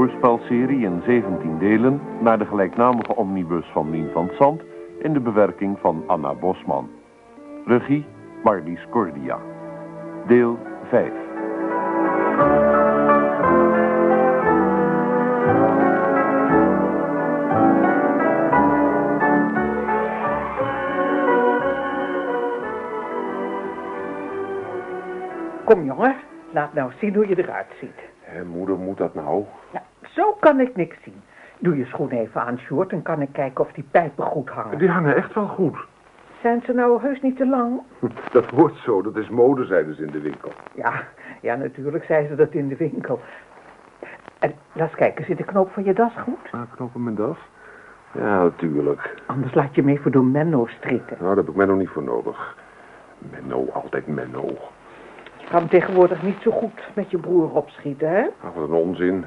hoorspelserie in 17 delen naar de gelijknamige omnibus van Mien van Zand in de bewerking van Anna Bosman. Regie Marlies Cordia. Deel 5. Kom jongen, laat nou zien hoe je eruit ziet. Hé, moeder, moet dat nou? Nou, zo kan ik niks zien. Doe je schoen even aan, Sjoerd, en kan ik kijken of die pijpen goed hangen. Die hangen echt wel goed. Zijn ze nou heus niet te lang? Dat wordt zo, dat is mode, zeiden ze in de winkel. Ja, ja, natuurlijk zei ze dat in de winkel. En laat eens kijken, zit de knoop van je das goed? Ah, knopen mijn das? Ja, natuurlijk. Anders laat je me even door Menno strikken. Nou, daar heb ik Menno niet voor nodig. Menno, altijd Menno. Kan tegenwoordig niet zo goed met je broer opschieten, hè? Ach, wat een onzin.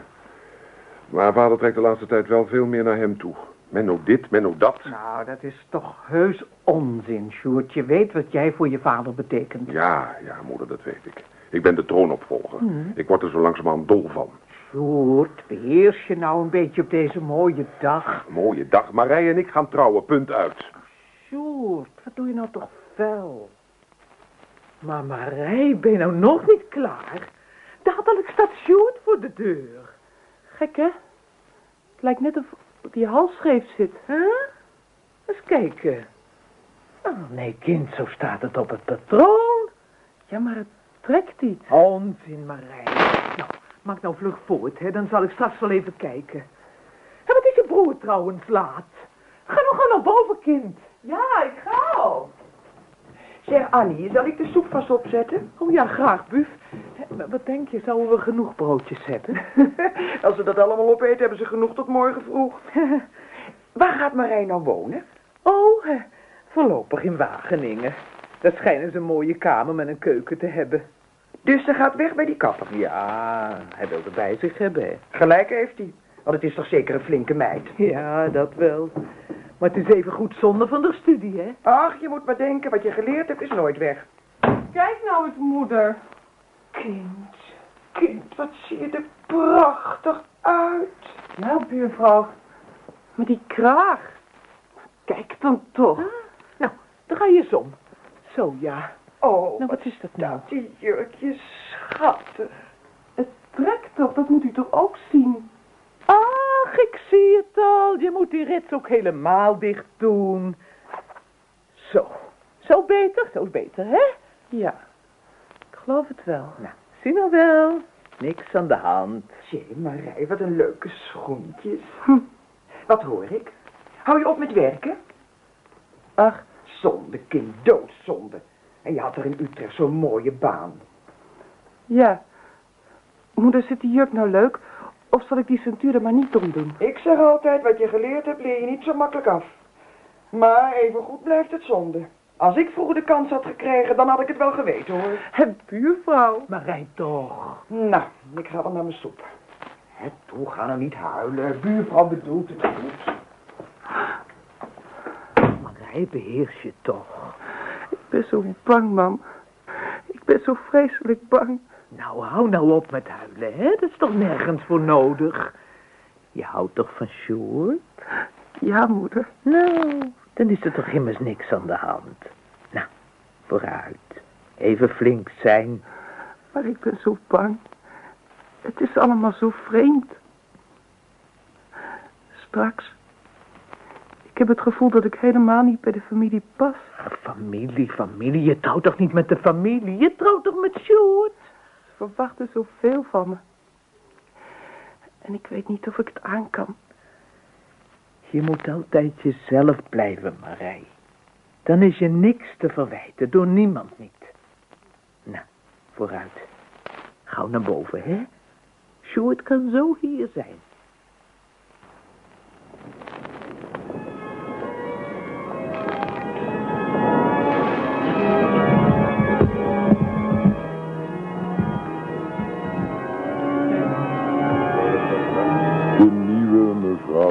Maar vader trekt de laatste tijd wel veel meer naar hem toe. Menno dit, Menno dat. Nou, dat is toch heus onzin, Sjoerd. Je weet wat jij voor je vader betekent. Ja, ja, moeder, dat weet ik. Ik ben de troonopvolger. Ik word er zo langzamerhand dol van. Sjoerd, beheers je nou een beetje op deze mooie dag. Mooie dag. Marij en ik gaan trouwen, punt uit. Sjoerd, wat doe je nou toch fel? Maar Marij, ben je nou nog niet klaar? Dadelijk staat Sjoerd voor de deur. Gek, hè? Het lijkt net of die hals scheef zit. Huh? Eens kijken. Oh, nee, kind, zo staat het op het patroon. Ja, maar het trekt niet. Onzin, Marij. Nou, maak nou vlug voort, hè. Dan zal ik straks wel even kijken. En wat is je broer trouwens laat? Ga nog gaan naar boven, kind. Ja, ik ga al. Zeg Annie, zal ik de soep vast opzetten? Oh ja, graag, buf. Wat denk je, zouden we genoeg broodjes zetten? Als ze dat allemaal opeten, hebben ze genoeg tot morgen vroeg. Waar gaat Marij nou wonen? Oh, voorlopig in Wageningen. Daar schijnen ze een mooie kamer met een keuken te hebben. Dus ze gaat weg bij die kapper. Ja, hij wil er bij zich hebben, hè. Gelijk heeft hij. Want het is toch zeker een flinke meid. Ja, dat wel. Maar het is even goed zonde van de studie, hè? Ach, je moet maar denken, wat je geleerd hebt is nooit weg. Kijk nou eens, moeder. Kind, kind, wat zie je er prachtig uit. Nou, buurvrouw. Met die kraag. Kijk dan toch. Nou, dan ga je eens om. Zo, ja. Oh, Nou, wat is dat nou? die jurkje schattig. Het trekt toch, dat moet u toch ook zien. Ach, ik zie het al. Je moet die rits ook helemaal dicht doen. Zo. Zo beter, zo beter, hè? Ja, ik geloof het wel. Nou, zie nou wel. Niks aan de hand. Jee, Marij, wat een leuke schoentjes. Hm. Wat hoor ik? Hou je op met werken? Ach, Zonde, kind, doodzonde. En je had er in Utrecht zo'n mooie baan. ja. Moeder, zit die jurk nou leuk? Of zal ik die centuur er maar niet om doen? Ik zeg altijd, wat je geleerd hebt, leer je niet zo makkelijk af. Maar evengoed blijft het zonde. Als ik vroeger de kans had gekregen, dan had ik het wel geweten, hoor. Het buurvrouw. Maar rijd toch. Nou, ik ga wel naar mijn soep. Hè, toe, ga nou niet huilen. Buurvrouw bedoelt het goed. Marij, beheers je toch. Ik ben zo bang, mam. Ik ben zo vreselijk bang. Nou, hou nou op met huilen, hè? Dat is toch nergens voor nodig. Je houdt toch van Sjoerd? Ja, moeder. Nou, dan is er toch immers niks aan de hand. Nou, vooruit. Even flink zijn. Maar ik ben zo bang. Het is allemaal zo vreemd. Straks. Ik heb het gevoel dat ik helemaal niet bij de familie pas. Familie, familie. Je trouwt toch niet met de familie? Je trouwt toch met Sjoerd? Verwachten zoveel van me. En ik weet niet of ik het aan kan. Je moet altijd jezelf blijven, Marij. Dan is je niks te verwijten, door niemand niet. Nou, vooruit. Gauw naar boven, hè? Sjoerd kan zo hier zijn.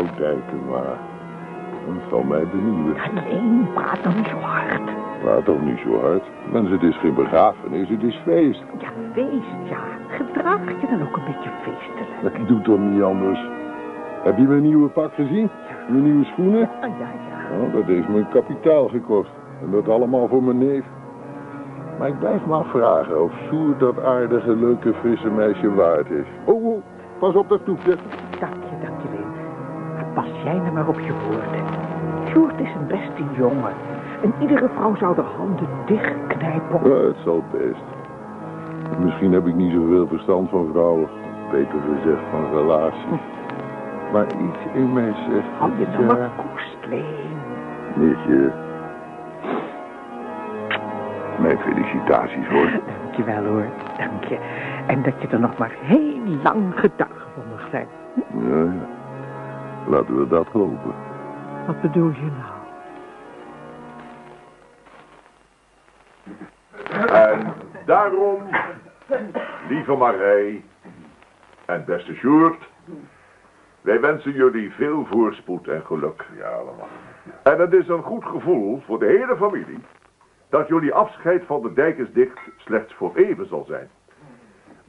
Mevrouw Dijkema. Dat zal mij benieuwen. Ja, nee, praat dan niet zo hard. Praat toch niet zo hard. Mensen, het is geen begrafenis, het is feest. Ja, feest, ja. Gedraag je dan ook een beetje feestelijk? Ik doe toch niet anders. Heb je mijn nieuwe pak gezien? Mijn nieuwe schoenen? Ah, ja, ja. Nou, dat heeft me een kapitaal gekost. En dat allemaal voor mijn neef. Maar ik blijf me afvragen of Sjoerd dat aardige, leuke, frisse meisje waard is. Oh, oh pas op dat stoepje. Jij nou maar op je woorden. Sjoerd is een beste jongen. En iedere vrouw zou de handen dichtknijpen. Ja, het zal best. Misschien heb ik niet zoveel verstand van vrouwen. Beter gezegd van relaties. Maar iets in mij zegt... Hou je nou maar koest, Leen. Mijn felicitaties hoor. Dank je wel, hoor. Dank je. En dat je er nog maar heel lang getuige van mag zijn. Ja, ja. Laten we dat hopen. Wat bedoel je nou? En daarom, lieve Marij en beste Sjoerd, wij wensen jullie veel voorspoed en geluk. Ja, allemaal. En het is een goed gevoel voor de hele familie dat jullie afscheid van de dijk is dicht slechts voor even zal zijn.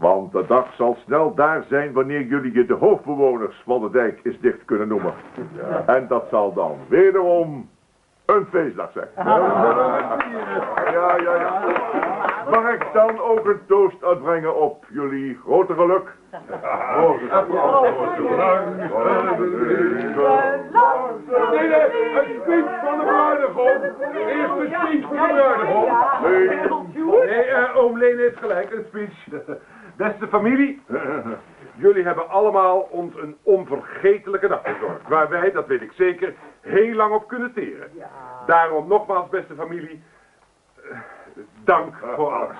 Want de dag zal snel daar zijn wanneer jullie je de hoofdbewoners van de dijk is dicht kunnen noemen. En dat zal dan wederom een feestdag zijn. Ja, ja, ja. Mag ik dan ook een toast uitbrengen op jullie grote geluk? Nee, nee, een speech van de bruidegom. Eerst speech van de bruidegom. Nee, eh, oom Leen heeft gelijk, een speech. Beste familie, jullie hebben allemaal ons een onvergetelijke dag bezorgd. Waar wij, dat weet ik zeker, heel lang op kunnen teren. Daarom nogmaals, beste familie, eh, dank voor alles.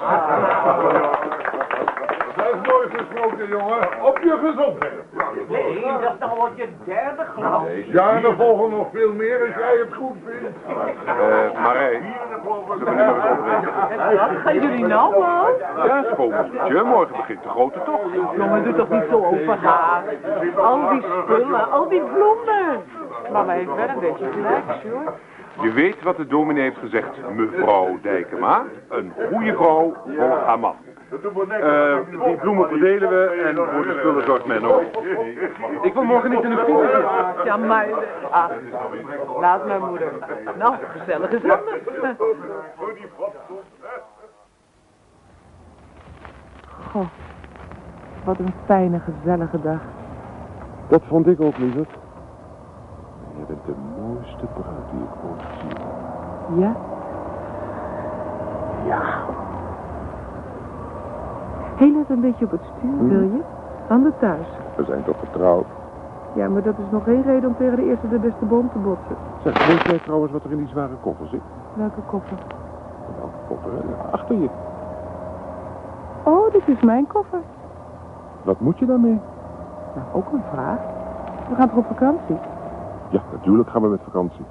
Dat is mooi gesproken, jongen. Op je gezondheid. Nee, dat is nou al je derde glas. Ja, er volgen nog veel meer als jij het goed vindt. Eh, Marij. Wat gaan jullie nou, man? Ja, schoonmoedertje. Morgen begint de grote tocht. Jongen, doe toch niet zo overhaast. Al die spullen, al die bloemen. Mama heeft wel een beetje gelijk, Sjoerd. Je weet wat de dominee heeft gezegd, mevrouw Dijkema. Een goede vrouw volgt haar man. Eh, die bloemen verdelen we en voor de spullen zorgt Menno. Ik wil morgen niet in een file zitten. Ja, maar... Ach, laat mijn moeder. Nou, gezellig is anders. Goh, wat een fijne, gezellige dag. Dat vond ik ook, lieverd. Je bent de mooiste bruid die ik. Ja? Ja. Heel even een beetje op het stuur, wil je? Handen thuis. We zijn toch getrouwd? Ja, maar dat is nog geen reden om tegen de eerste de beste boom te botsen. Zeg, weet jij trouwens wat er in die zware koffer zit? Welke koffer? Welke koffer? hè? Achter je. Oh, dit is mijn koffer. Wat moet je daarmee? Nou, ook een vraag. We gaan toch op vakantie? Ja, natuurlijk gaan we met vakantie.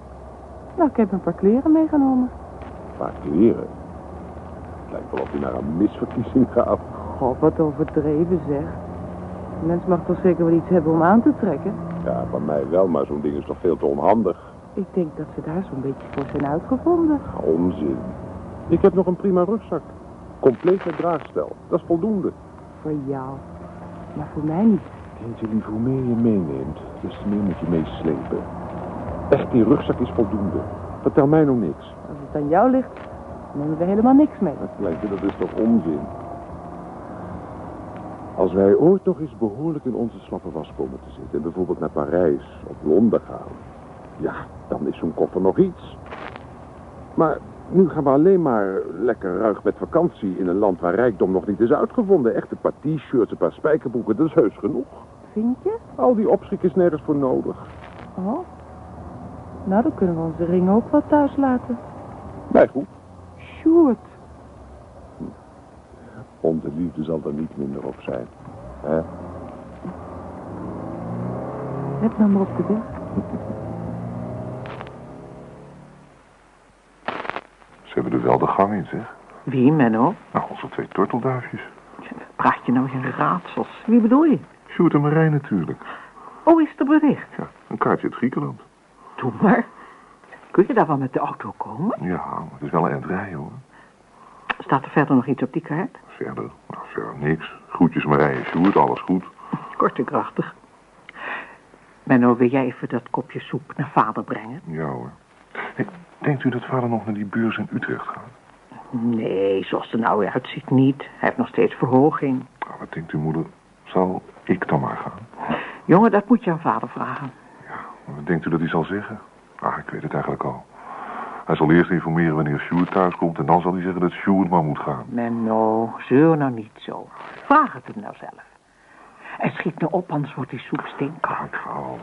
Nou, ik heb een paar kleren meegenomen. Een paar kleren. Het lijkt wel of je naar een misverkiezing gaat. God, wat overdreven zeg. Een mens mag toch zeker wel iets hebben om aan te trekken? Ja, van mij wel, maar zo'n ding is toch veel te onhandig. Ik denk dat ze daar zo'n beetje voor zijn uitgevonden. Onzin. Ik heb nog een prima rugzak. Compleet met draagstel. Dat is voldoende. Voor jou. Maar voor mij niet. Kindje lief, hoe meer je meeneemt, des te meer moet je meeslepen. Echt, die rugzak is voldoende. Vertel mij nog niks. Als het aan jou ligt, nemen we helemaal niks mee. Dat kleintje, dat is toch onzin? Als wij ooit nog eens behoorlijk in onze slappe was komen te zitten... en bijvoorbeeld naar Parijs of Londen gaan... ja, dan is zo'n koffer nog iets. Maar nu gaan we alleen maar lekker ruig met vakantie... in een land waar rijkdom nog niet is uitgevonden. Echt een paar t-shirts, een paar spijkerbroeken, dat is heus genoeg. Vind je? Al die opschik is nergens voor nodig. Oh. Nou, dan kunnen we onze ring ook wel thuis laten. Mij goed. Sjoerd. Onze liefde zal er niet minder op zijn. Hè? Let nou maar op de weg. Ze hebben er wel de gang in, zeg. Wie, Menno? Nou, onze twee tortelduifjes. Praat je nou in raadsels? Wie bedoel je? Sjoerd en Marijn natuurlijk. Oh, is er bericht? Ja, een kaartje uit Griekenland. Doe maar. Kun je daar wel met de auto komen? Ja, het is wel een rijden, hoor. Staat er verder nog iets op die kaart? Verder, nou, verder niks. Groetjes Marije Sjoerd, alles goed. Kort en krachtig. Menno, wil jij even dat kopje soep naar vader brengen? Ja hoor. Hey, denkt u dat vader nog naar die beurs in Utrecht gaat? Nee, zoals het er nou uitziet niet. Hij heeft nog steeds verhoging. Nou, wat denkt uw moeder? Zal ik dan maar gaan? Jongen, dat moet je aan vader vragen. Maar wat denkt u dat hij zal zeggen? Ah, ik weet het eigenlijk al. Hij zal eerst informeren wanneer Sjoerd thuis komt... en dan zal hij zeggen dat Sjoerd maar moet gaan. Menno, zeur nou niet zo. Vraag het hem nou zelf. En schiet nou op, anders wordt die soep stinkkoud. Ah, ik ga al.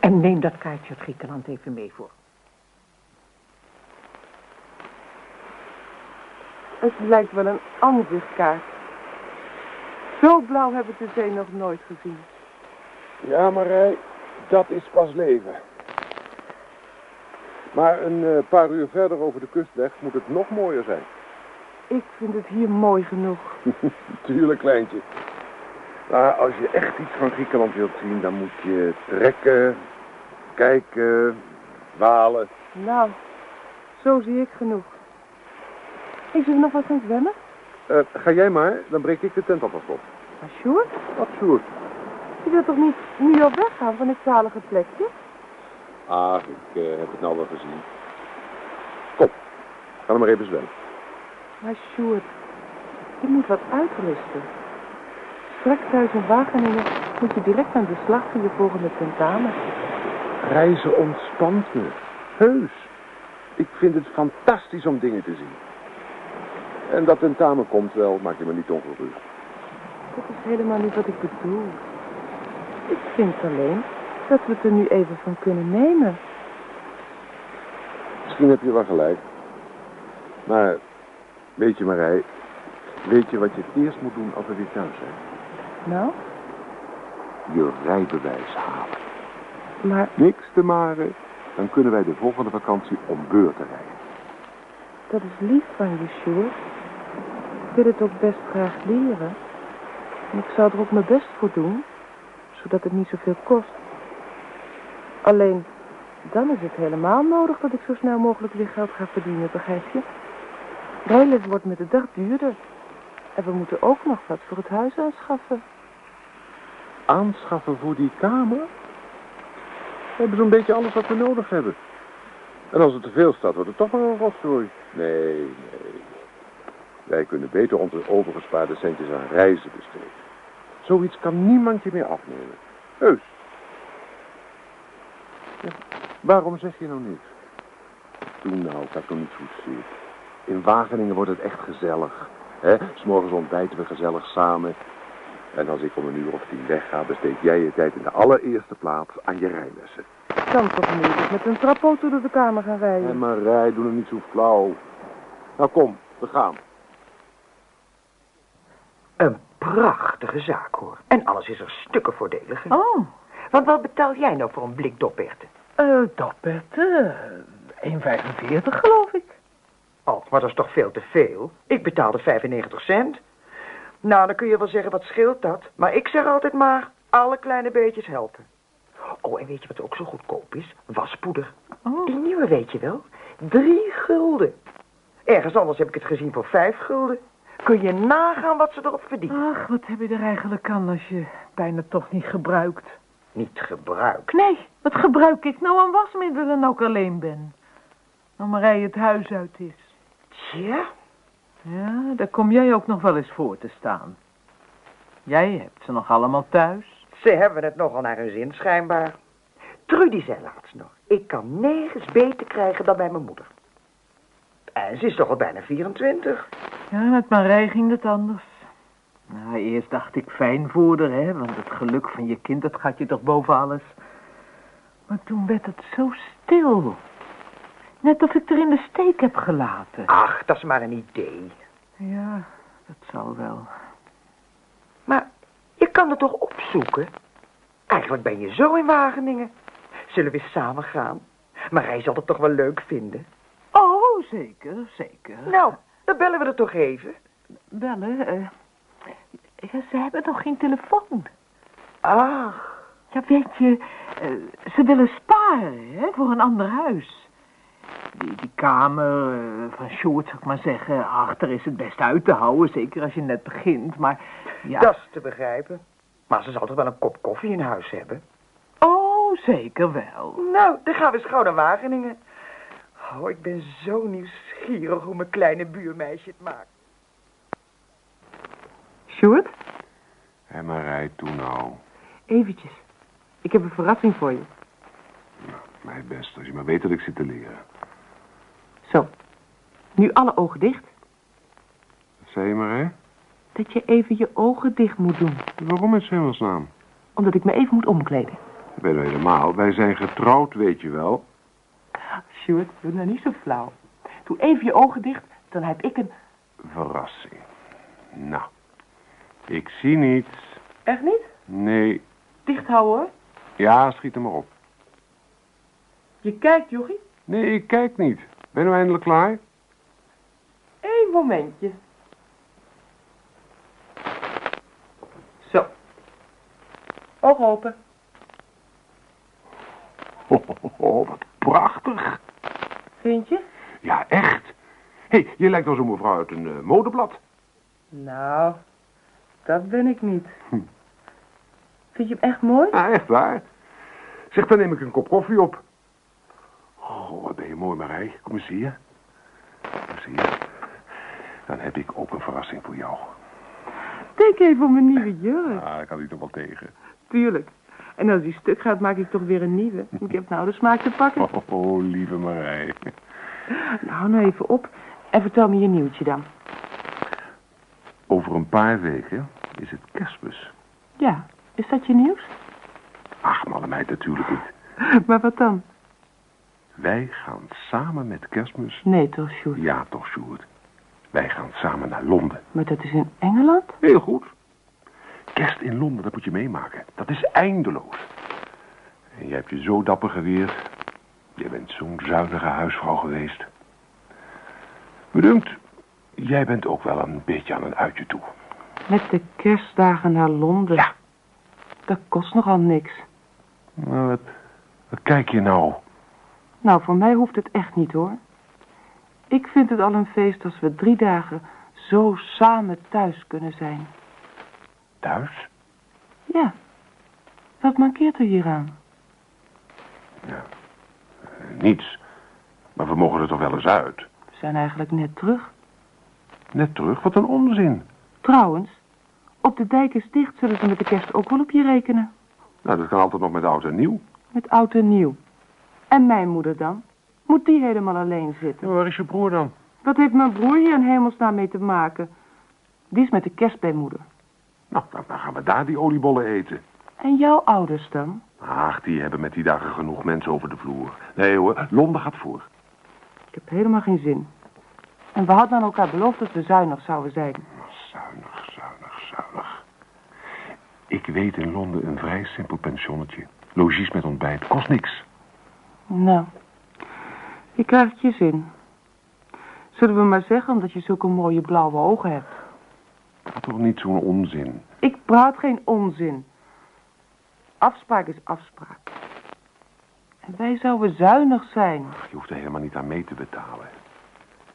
En neem dat kaartje uit Griekenland even mee voor. Het lijkt wel een aanzichtkaart. Zo blauw heb ik de zee nog nooit gezien. Ja, Marij, dat is pas leven. Maar een eh, paar uur verder over de kustweg moet het nog mooier zijn. Ik vind het hier mooi genoeg. Tuurlijk, kleintje. Maar als je echt iets van Griekenland wilt zien, dan moet je trekken, kijken, walen. Nou, zo zie ik genoeg. Is er nog wat aan het zwemmen? Eh, ga jij maar, dan breek ik de tent alvast op. Maar Sjoerd, Absurd. Je wilt toch niet nu al weggaan van dit zalige plekje? Ah, ik eh, heb het nou wel gezien. Kom, ga dan maar even zwemmen. Maar Sjoerd, je moet wat uitrusten. Straks thuis in Wageningen moet je direct aan de slag voor je volgende tentamen. Reizen ontspant me. Heus. Ik vind het fantastisch om dingen te zien. En dat tentamen komt wel, maak je me niet ongerust. Dat is helemaal niet wat ik bedoel. Ik vind alleen dat we het er nu even van kunnen nemen. Misschien heb je wel gelijk. Maar, weet je Marij, weet je wat je het eerst moet doen als we weer thuis zijn? Nou, Je rijbewijs halen. maar Niks te maren, dan kunnen wij de volgende vakantie om beurten rijden. dat is lief van je, Sjoerd. Ik wil het ook best graag leren. En ik zou er ook mijn best voor doen, zodat het niet zoveel kost. Alleen, dan is het helemaal nodig dat ik zo snel mogelijk weer geld ga verdienen, begrijp je? Rijles wordt met de dag duurder. En we moeten ook nog wat voor het huis aanschaffen. Aanschaffen voor die kamer? We hebben zo'n beetje alles wat we nodig hebben. En als het te veel staat, wordt het toch maar een rotzooi. Nee, nee. Wij kunnen beter onze overgespaarde centjes aan reizen besteden. Zoiets kan niemand je meer afnemen. Heus. Ja, waarom zeg je nou niks? Toen nou, dat ik nog niet goed zie. In Wageningen wordt het echt gezellig. Hè? S'morgens ontbijten we gezellig samen. En als ik om een uur of tien wegga, besteed jij je tijd in de allereerste plaats aan je rijlessen. Ik kan toch moeilijk met een trapauto door de kamer gaan rijden. En maar rij, doe nog niet zo flauw. Nou kom, we gaan. Een prachtige zaak, hoor. En alles is er stukken voordeliger. Oh, Want wat betaal jij nou voor een blik doperten? eh, dopperten. 1,45 geloof ik. Oh, maar dat is toch veel te veel? Ik betaalde 95 cent. Nou, dan kun je wel zeggen, wat scheelt dat? Maar ik zeg altijd maar, alle kleine beetjes helpen. Oh, en weet je wat ook zo goedkoop is? Waspoeder. Oh. Die nieuwe weet je wel. Drie gulden. Ergens anders heb ik het gezien voor vijf gulden. Kun je nagaan wat ze erop verdienen? Ach, wat heb je er eigenlijk aan als je bijna toch niet gebruikt? Niet gebruikt. Nee, wat gebruik ik nou aan wasmiddelen nou ik alleen ben? Nou Marij het huis uit is. Tja, Ja, daar kom jij ook nog wel eens voor te staan. Jij hebt ze nog allemaal thuis. ze hebben het nogal naar hun zin schijnbaar. Trudy zei laatst nog, ik kan nergens beter krijgen dan bij mijn moeder. En ze is toch al bijna 24. Ja, met Marij ging het anders. Nou, eerst dacht ik fijn voor haar, hè, want het geluk van je kind, dat gaat je toch boven alles. Maar toen werd het zo stil. Net of ik er in de steek heb gelaten. Ach, dat is maar een idee. Ja, dat zal wel. Maar je kan het toch opzoeken? Eigenlijk ben je zo in Wageningen. Zullen we eens samen gaan? Maar hij zal het toch wel leuk vinden. Oh, zeker, zeker. Nou, dan bellen we er toch even. Bellen, eh... ja, ze hebben nog geen telefoon. Ach, Ja, weet je, eh, ze willen sparen, hè, voor een ander huis. Die, die kamer eh, van Sjoerd, zou ik maar zeggen, achter is het best uit te houden. Zeker als je net begint, maar ja... Dat is te begrijpen. Maar ze zal toch wel een kop koffie in huis hebben? Oh, zeker wel. Nou, dan gaan we eens gauw naar Wageningen. Oh, ik ben zo nieuwsgierig hoe mijn kleine buurmeisje het maakt. Sjoerd, Hé, Marij, toe nou. eventjes. Ik heb een verrassing voor je. Mij best, als je maar weet dat ik zit te leren. Zo. Nu alle ogen dicht. Wat zei je, Marij? Dat je even je ogen dicht moet doen. Waarom in hemelsnaam? Omdat ik me even moet omkleden. Dat ben je helemaal. Wij zijn getrouwd, weet je wel. Sjoerd, doe nou niet zo flauw. Doe even je ogen dicht, dan heb ik een... Verrassing. Nou, ik zie niets. Echt niet? Nee. Dicht houden hoor. Ja, schiet er maar op. Je kijkt, jochie. Nee, ik kijk niet. Ben je eindelijk klaar? Eén momentje. Zo. Oog open. Oh, oh, oh, wat prachtig. Vind je? Ja, echt. Hé, hey, je lijkt wel zo'n mevrouw uit een eh, modeblad. Nou, dat ben ik niet. Vind je hem echt mooi? Ja, echt waar. Zeg, dan neem ik een kop koffie op. Oh, wat ben je mooi, Marij. Kom eens hier. Kom eens hier. Dan heb ik ook een verrassing voor jou. Denk even om een nieuwe jurk. Ah, daar kan ik toch wel tegen. Tuurlijk. En als die stuk gaat, maak ik toch weer een nieuwe. Ik heb nou de smaak te pakken. Oh, oh, lieve Marij. Nou, nou even op. En vertel me je nieuwtje dan. Over een paar weken is het kerstmis. Ja, is dat je nieuws? Ach, malle meid natuurlijk niet. Maar wat dan? Wij gaan samen met kerstmis... Nee toch, Sjoerd? Ja, toch, Sjoerd. Wij gaan samen naar Londen. Maar dat is in Engeland? Heel goed. Kerst in Londen, dat moet je meemaken. Dat is eindeloos. En jij hebt je zo dapper geweerd. Je bent zo'n zuinige huisvrouw geweest. Bedankt. Jij bent ook wel een beetje aan een uitje toe. Met de kerstdagen naar Londen? Ja. Dat kost nogal niks. Maar wat, wat kijk je nou? Nou, voor mij hoeft het echt niet, hoor. Ik vind het al een feest als we drie dagen zo samen thuis kunnen zijn. Thuis? Ja. Wat mankeert er hieraan? Ja. Eh, niets. Maar we mogen er toch wel eens uit. We zijn eigenlijk net terug. Net terug, wat een onzin. Trouwens, op de dijk is dicht, zullen ze met de kerst ook wel op je rekenen. Nou, dat kan altijd nog met oud en nieuw. Met oud en nieuw. En mijn moeder dan? Moet die helemaal alleen zitten? Ja, waar is je broer dan? Wat heeft mijn broer hier in hemelsnaam mee te maken? Die is met de kerst bij moeder. Nou, dan dan gaan we daar die oliebollen eten. En jouw ouders dan? Ach, die hebben met die dagen genoeg mensen over de vloer. Nee hoor, Londen gaat voor. Ik heb helemaal geen zin. En we hadden aan elkaar beloofd dat we zuinig zouden zijn. Zuinig, zuinig, zuinig. Ik weet in Londen een vrij simpel pensionnetje. Logies met ontbijt, kost niks. Nou, je krijgt je zin. Zullen we maar zeggen omdat je zulke mooie blauwe ogen hebt? Toch niet zo'n onzin? Ik praat geen onzin. Afspraak is afspraak. En wij zouden zuinig zijn. Je hoeft er helemaal niet aan mee te betalen.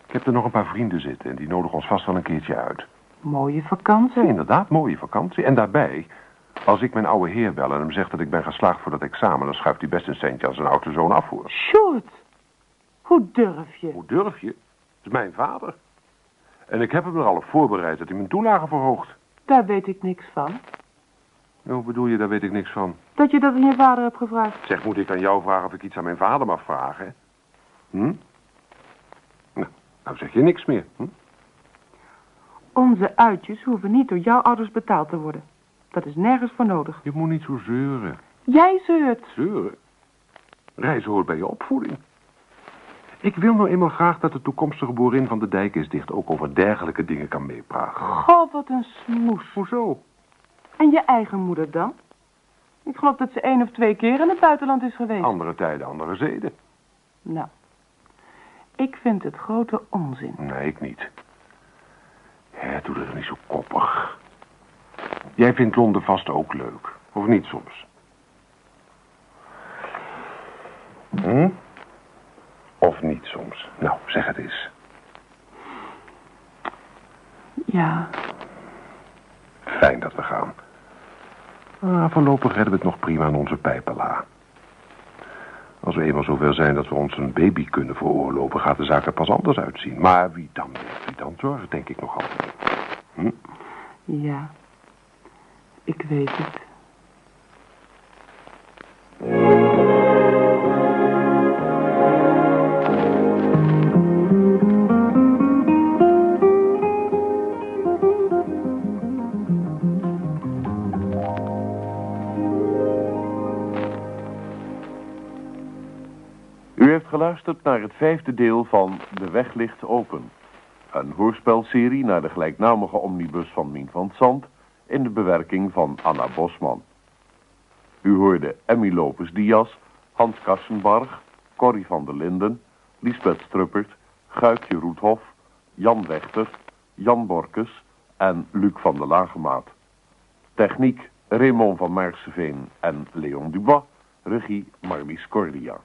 Ik heb er nog een paar vrienden zitten en die nodigen ons vast wel een keertje uit. Mooie vakantie. Ja, inderdaad, mooie vakantie. En daarbij, als ik mijn oude heer bel en hem zeg dat ik ben geslaagd voor dat examen... dan schuift hij best een centje als zijn oude zoon afvoer. Sjoerd, hoe durf je? Hoe durf je? Het is mijn vader. En ik heb hem er al op voorbereid dat hij mijn toelage verhoogt. Daar weet ik niks van. Hoe bedoel je, daar weet ik niks van. Dat je dat aan je vader hebt gevraagd. Zeg, moet ik aan jou vragen of ik iets aan mijn vader mag vragen? Hm? Nou, nou zeg je niks meer. Hm? Onze uitjes hoeven niet door jouw ouders betaald te worden. Dat is nergens voor nodig. Je moet niet zo zeuren. Jij zeurt. Zeuren? Reizen hoort bij je opvoeding. Ik wil nou eenmaal graag dat de toekomstige boerin van de dijk is dicht ook over dergelijke dingen kan meepraten. Goh, wat een smoes. Hoezo? En je eigen moeder dan? Ik geloof dat ze één of twee keer in het buitenland is geweest. Andere tijden, andere zeden. Nou, ik vind het grote onzin. Nee, ik niet. Hè, doe dat niet zo koppig. Jij vindt Londen vast ook leuk. Of niet soms? Hm? Of niet soms? Nou, zeg het eens. Ja, Fijn dat we gaan. Ah, voorlopig redden we het nog prima aan onze pijpela. Als we eenmaal zover zijn dat we ons een baby kunnen veroorloven... gaat de zaak er pas anders uitzien. Maar wie dan weet, wie dan zorgt, denk ik nog altijd. Hm? ja. Ik weet het. Geluisterd naar het vijfde deel van De Weg ligt open. Een hoorspelserie naar de gelijknamige omnibus van Mien van Zand in de bewerking van Anna Bosman. U hoorde Emmy Lopes-Diaz, Hans Kassenbarg, Corrie van der Linden, Lisbeth Struppert, Guikje Roethof, Jan Wechter, Jan Borkes en Luc van der Lagemaat. Techniek Raymond van Maarseveen en Leon Dubois, regie Marlies Cordia.